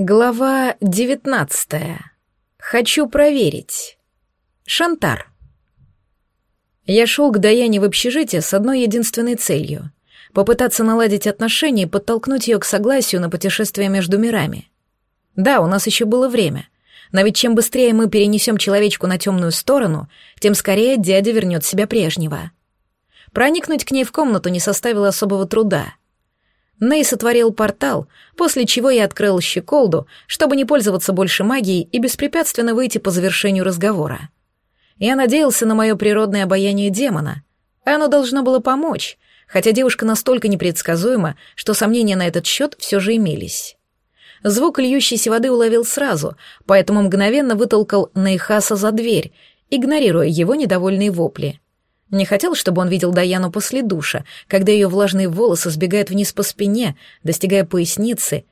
Глава девятнадцатая. Хочу проверить. Шантар. Я шел к Даяне в общежитие с одной единственной целью — попытаться наладить отношения и подтолкнуть ее к согласию на путешествие между мирами. Да, у нас еще было время, но ведь чем быстрее мы перенесем человечку на темную сторону, тем скорее дядя вернет себя прежнего. Проникнуть к ней в комнату не составило особого труда — Ней сотворил портал, после чего я открыл щеколду, чтобы не пользоваться больше магией и беспрепятственно выйти по завершению разговора. Я надеялся на мое природное обаяние демона. Оно должно было помочь, хотя девушка настолько непредсказуема, что сомнения на этот счет все же имелись. Звук льющейся воды уловил сразу, поэтому мгновенно вытолкал Нейхаса за дверь, игнорируя его недовольные вопли — не хотел, чтобы он видел Даяну после душа, когда ее влажные волосы сбегают вниз по спине, достигая поясницы,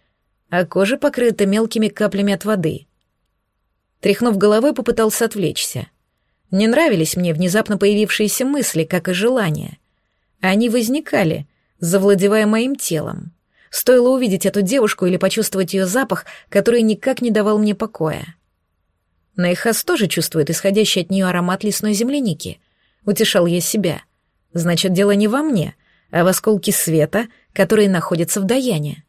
а кожа покрыта мелкими каплями от воды. Тряхнув головой, попытался отвлечься. Не нравились мне внезапно появившиеся мысли, как и желания. Они возникали, завладевая моим телом. Стоило увидеть эту девушку или почувствовать ее запах, который никак не давал мне покоя. Нейхас тоже чувствует исходящий от нее аромат лесной земляники — утешал я себя. Значит, дело не во мне, а в осколке света, которые находятся в Даяне.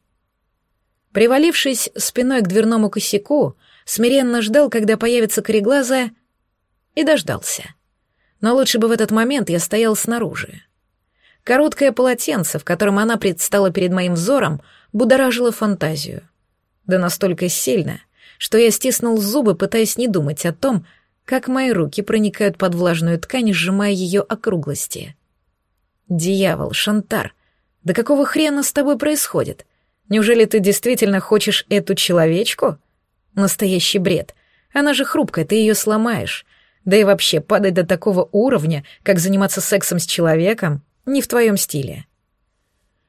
Привалившись спиной к дверному косяку, смиренно ждал, когда появится кореглазая, и дождался. Но лучше бы в этот момент я стоял снаружи. Короткое полотенце, в котором она предстала перед моим взором, будоражило фантазию. Да настолько сильно, что я стиснул зубы, пытаясь не думать о том, как мои руки проникают под влажную ткань, сжимая ее округлости. «Дьявол, Шантар, да какого хрена с тобой происходит? Неужели ты действительно хочешь эту человечку? Настоящий бред. Она же хрупкая, ты ее сломаешь. Да и вообще, падать до такого уровня, как заниматься сексом с человеком, не в твоем стиле».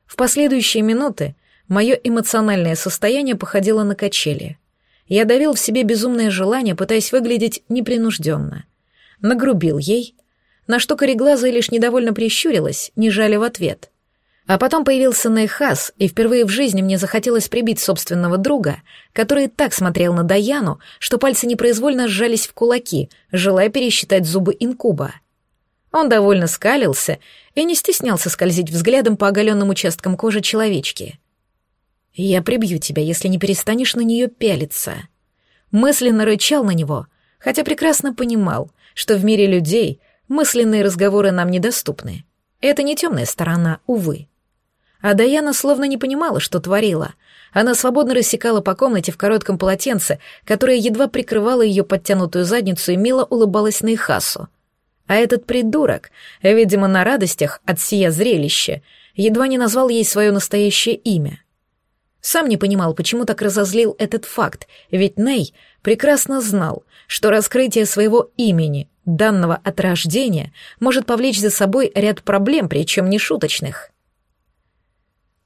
В последующие минуты мое эмоциональное состояние походило на качели — я давил в себе безумное желание, пытаясь выглядеть непринужденно. Нагрубил ей, на что кореглазая лишь недовольно прищурилась, не жали в ответ. А потом появился Нейхас, и впервые в жизни мне захотелось прибить собственного друга, который так смотрел на Даяну, что пальцы непроизвольно сжались в кулаки, желая пересчитать зубы инкуба. Он довольно скалился и не стеснялся скользить взглядом по оголенным участкам кожи человечки — «Я прибью тебя, если не перестанешь на нее пялиться». Мысленно рычал на него, хотя прекрасно понимал, что в мире людей мысленные разговоры нам недоступны. Это не темная сторона, увы. А Даяна словно не понимала, что творила. Она свободно рассекала по комнате в коротком полотенце, которое едва прикрывало ее подтянутую задницу и мило улыбалась на Ихасу. А этот придурок, видимо, на радостях от сия зрелища, едва не назвал ей свое настоящее имя — сам не понимал, почему так разозлил этот факт, ведь Ней прекрасно знал, что раскрытие своего имени, данного от рождения, может повлечь за собой ряд проблем, причем не шуточных.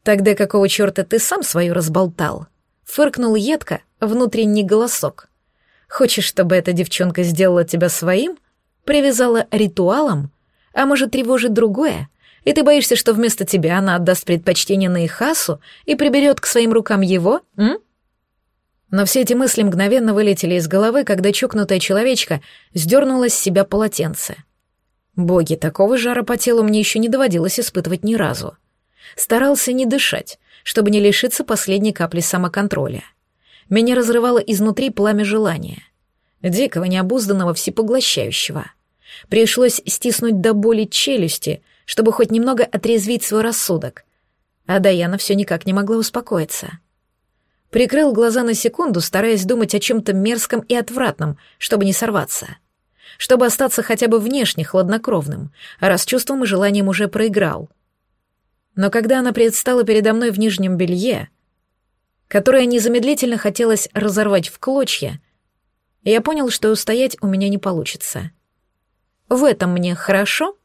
«Тогда какого черта ты сам свою разболтал?» — фыркнул едко внутренний голосок. «Хочешь, чтобы эта девчонка сделала тебя своим? Привязала ритуалом? А может, тревожит другое? И ты боишься, что вместо тебя она отдаст предпочтение на Ихасу и приберет к своим рукам его, м? Но все эти мысли мгновенно вылетели из головы, когда чокнутая человечка сдернула с себя полотенце. Боги, такого жара по телу мне еще не доводилось испытывать ни разу. Старался не дышать, чтобы не лишиться последней капли самоконтроля. Меня разрывало изнутри пламя желания. Дикого, необузданного, всепоглощающего. Пришлось стиснуть до боли челюсти, чтобы хоть немного отрезвить свой рассудок. А Даяна все никак не могла успокоиться. Прикрыл глаза на секунду, стараясь думать о чем-то мерзком и отвратном, чтобы не сорваться. Чтобы остаться хотя бы внешне хладнокровным, а раз чувством и желанием уже проиграл. Но когда она предстала передо мной в нижнем белье, которое незамедлительно хотелось разорвать в клочья, я понял, что устоять у меня не получится. В этом мне хорошо —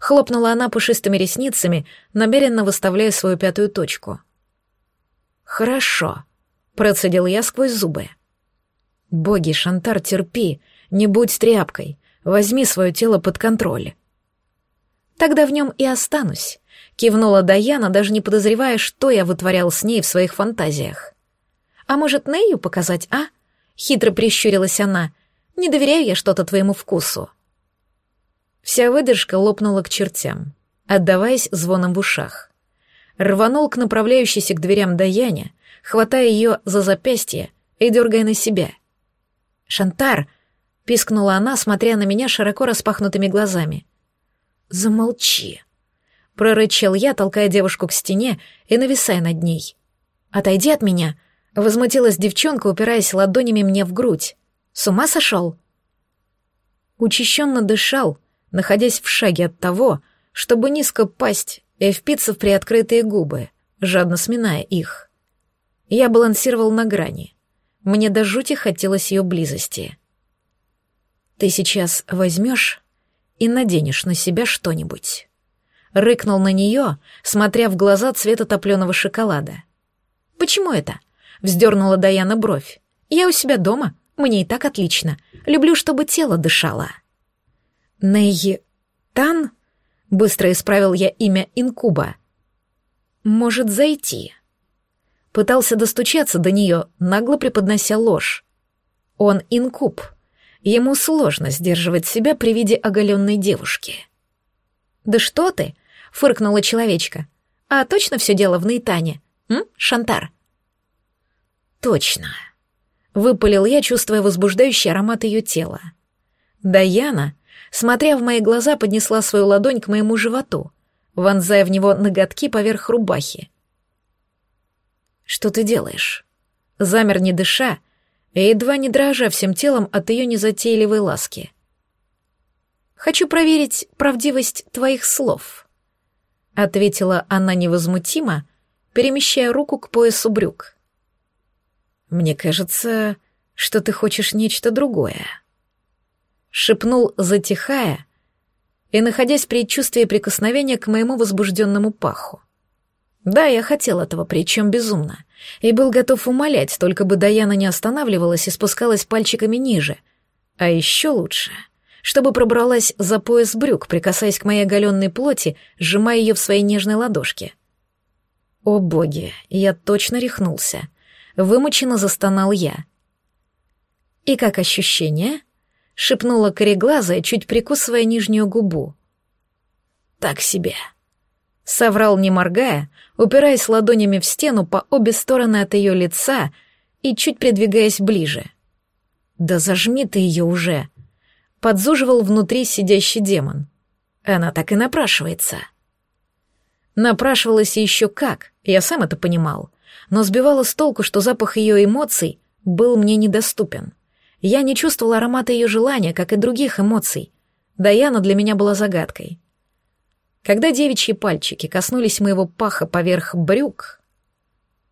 Хлопнула она пушистыми ресницами, намеренно выставляя свою пятую точку. «Хорошо», — процедил я сквозь зубы. «Боги, Шантар, терпи, не будь тряпкой, возьми свое тело под контроль». «Тогда в нем и останусь», — кивнула Даяна, даже не подозревая, что я вытворял с ней в своих фантазиях. А может, Нею показать, а? Хитро прищурилась она. Не доверяю я что-то твоему вкусу. Вся выдержка лопнула к чертям, отдаваясь звоном в ушах. Рванул к направляющейся к дверям Даяне, хватая ее за запястье и дергая на себя. «Шантар!» — пискнула она, смотря на меня широко распахнутыми глазами. «Замолчи!» — прорычал я, толкая девушку к стене и нависая над ней. «Отойди от меня!» — возмутилась девчонка, упираясь ладонями мне в грудь. «С ума сошел?» Учащенно дышал, находясь в шаге от того, чтобы низко пасть и впиться в приоткрытые губы, жадно сминая их. Я балансировал на грани. Мне до жути хотелось ее близости. «Ты сейчас возьмешь и наденешь на себя что-нибудь». Рыкнул на нее, смотря в глаза цвета топленого шоколада. «Почему это?» — вздернула Даяна бровь. «Я у себя дома, мне и так отлично. Люблю, чтобы тело дышало». «Нейи Тан?» — быстро исправил я имя инкуба. «Может зайти?» Пытался достучаться до нее, нагло преподнося ложь. Он инкуб. Ему сложно сдерживать себя при виде оголенной девушки. «Да что ты?» — фыркнула человечка. «А точно все дело в Нейтане? М, Шантар?» «Точно», — выпалил я, чувствуя возбуждающий аромат ее тела. Даяна, смотря в мои глаза, поднесла свою ладонь к моему животу, вонзая в него ноготки поверх рубахи. «Что ты делаешь?» Замер не дыша, и едва не дрожа всем телом от ее незатейливой ласки. «Хочу проверить правдивость твоих слов», — ответила она невозмутимо, перемещая руку к поясу брюк. «Мне кажется, что ты хочешь нечто другое», — шепнул, затихая и находясь в предчувствии прикосновения к моему возбужденному паху. Да, я хотел этого, причем безумно, и был готов умолять, только бы Даяна не останавливалась и спускалась пальчиками ниже. А еще лучше, чтобы пробралась за пояс брюк, прикасаясь к моей оголенной плоти, сжимая ее в своей нежной ладошке. О боги, я точно рехнулся. Вымученно застонал я. «И как ощущение?» — шепнула кореглазая, чуть прикусывая нижнюю губу. «Так себе», Соврал, не моргая, упираясь ладонями в стену по обе стороны от ее лица и чуть придвигаясь ближе. «Да зажми ты ее уже!» — подзуживал внутри сидящий демон. Она так и напрашивается. Напрашивалась еще как, я сам это понимал, но сбивало с толку, что запах ее эмоций был мне недоступен. Я не чувствовал аромата ее желания, как и других эмоций. Даяна для меня была загадкой. Когда девичьи пальчики коснулись моего паха поверх брюк,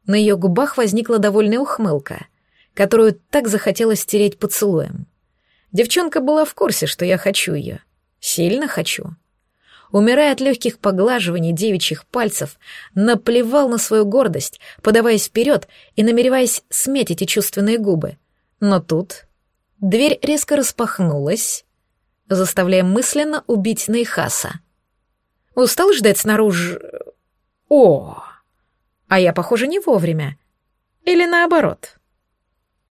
на ее губах возникла довольная ухмылка, которую так захотелось стереть поцелуем. Девчонка была в курсе, что я хочу ее. Сильно хочу. Умирая от легких поглаживаний девичьих пальцев, наплевал на свою гордость, подаваясь вперед и намереваясь сметь эти чувственные губы. Но тут дверь резко распахнулась, заставляя мысленно убить Нейхаса. Устал ждать снаружи... О! А я, похоже, не вовремя. Или наоборот.